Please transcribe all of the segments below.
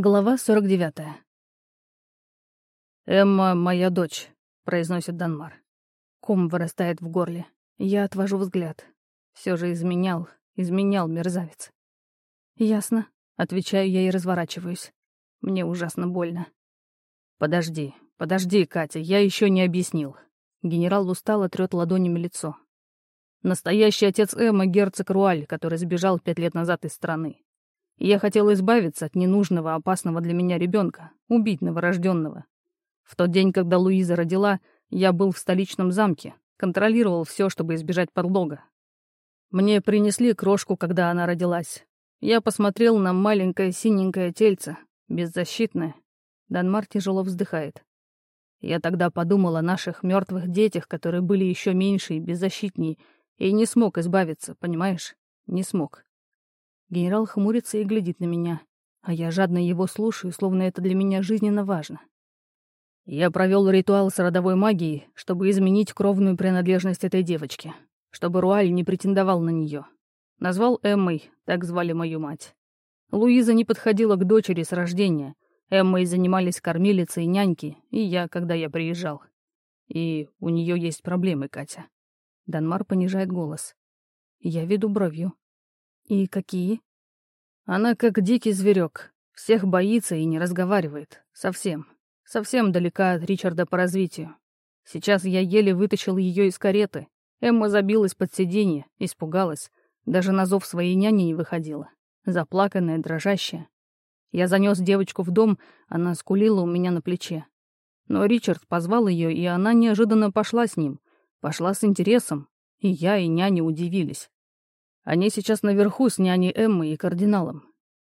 Глава 49. «Эмма — моя дочь», — произносит Данмар. Ком вырастает в горле. Я отвожу взгляд. Все же изменял, изменял мерзавец. «Ясно», — отвечаю я и разворачиваюсь. Мне ужасно больно. «Подожди, подожди, Катя, я еще не объяснил». Генерал устало трет ладонями лицо. Настоящий отец Эмма — герцог Руаль, который сбежал пять лет назад из страны. Я хотел избавиться от ненужного, опасного для меня ребенка, убить новорожденного. В тот день, когда Луиза родила, я был в столичном замке, контролировал все, чтобы избежать подлога. Мне принесли крошку, когда она родилась. Я посмотрел на маленькое синенькое тельце, беззащитное. Данмар тяжело вздыхает. Я тогда подумал о наших мертвых детях, которые были еще меньше и беззащитнее, и не смог избавиться, понимаешь? Не смог. Генерал хмурится и глядит на меня, а я жадно его слушаю, словно это для меня жизненно важно. Я провел ритуал с родовой магией, чтобы изменить кровную принадлежность этой девочки, чтобы Руаль не претендовал на нее. Назвал Эммой, так звали мою мать. Луиза не подходила к дочери с рождения. Эммой занимались кормилицы и няньки, и я, когда я приезжал. И у нее есть проблемы, Катя. Данмар понижает голос. Я веду бровью. «И какие?» «Она как дикий зверек. Всех боится и не разговаривает. Совсем. Совсем далека от Ричарда по развитию. Сейчас я еле вытащил ее из кареты. Эмма забилась под сиденье, испугалась. Даже на зов своей няни не выходила. Заплаканная, дрожащая. Я занес девочку в дом, она скулила у меня на плече. Но Ричард позвал ее, и она неожиданно пошла с ним. Пошла с интересом. И я, и няня удивились. Они сейчас наверху с няней Эммой и кардиналом.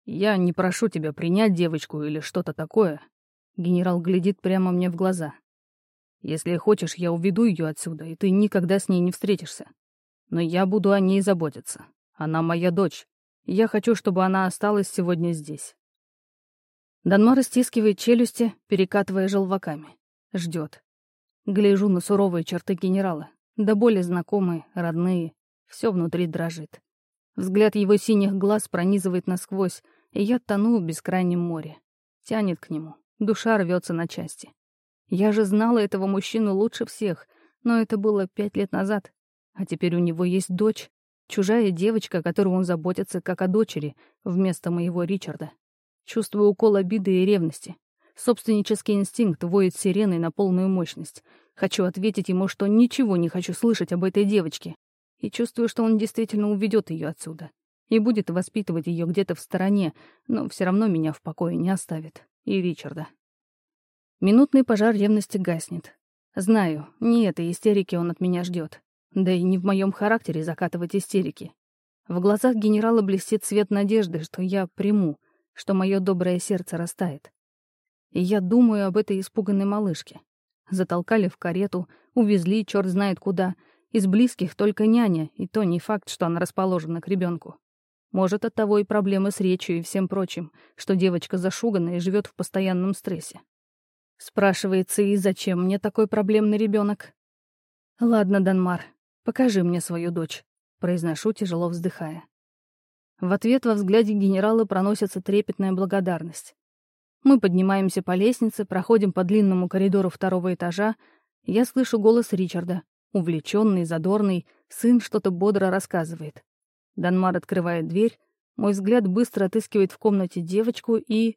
Я не прошу тебя принять девочку или что-то такое. Генерал глядит прямо мне в глаза. Если хочешь, я уведу ее отсюда, и ты никогда с ней не встретишься. Но я буду о ней заботиться. Она моя дочь. я хочу, чтобы она осталась сегодня здесь. Данмар стискивает челюсти, перекатывая желваками. Ждет. Гляжу на суровые черты генерала. Да более знакомые, родные. Все внутри дрожит. Взгляд его синих глаз пронизывает насквозь, и я тону в бескрайнем море. Тянет к нему, душа рвется на части. Я же знала этого мужчину лучше всех, но это было пять лет назад. А теперь у него есть дочь, чужая девочка, о которой он заботится как о дочери, вместо моего Ричарда. Чувствую укол обиды и ревности. Собственнический инстинкт воет сиреной на полную мощность. Хочу ответить ему, что ничего не хочу слышать об этой девочке, и чувствую, что он действительно уведет ее отсюда и будет воспитывать ее где-то в стороне, но все равно меня в покое не оставит. И Ричарда. Минутный пожар ревности гаснет. Знаю, не этой истерики он от меня ждет. Да и не в моем характере закатывать истерики. В глазах генерала блестит свет надежды, что я приму, что мое доброе сердце растает. И я думаю об этой испуганной малышке. Затолкали в карету, увезли черт знает куда — из близких только няня, и то не факт, что она расположена к ребенку. Может, от того и проблемы с речью и всем прочим, что девочка зашугана и живет в постоянном стрессе. Спрашивается, и зачем мне такой проблемный ребенок? Ладно, Данмар, покажи мне свою дочь, произношу, тяжело вздыхая. В ответ во взгляде генерала проносится трепетная благодарность. Мы поднимаемся по лестнице, проходим по длинному коридору второго этажа, я слышу голос Ричарда, Увлеченный, задорный, сын что-то бодро рассказывает. Данмар открывает дверь, мой взгляд быстро отыскивает в комнате девочку и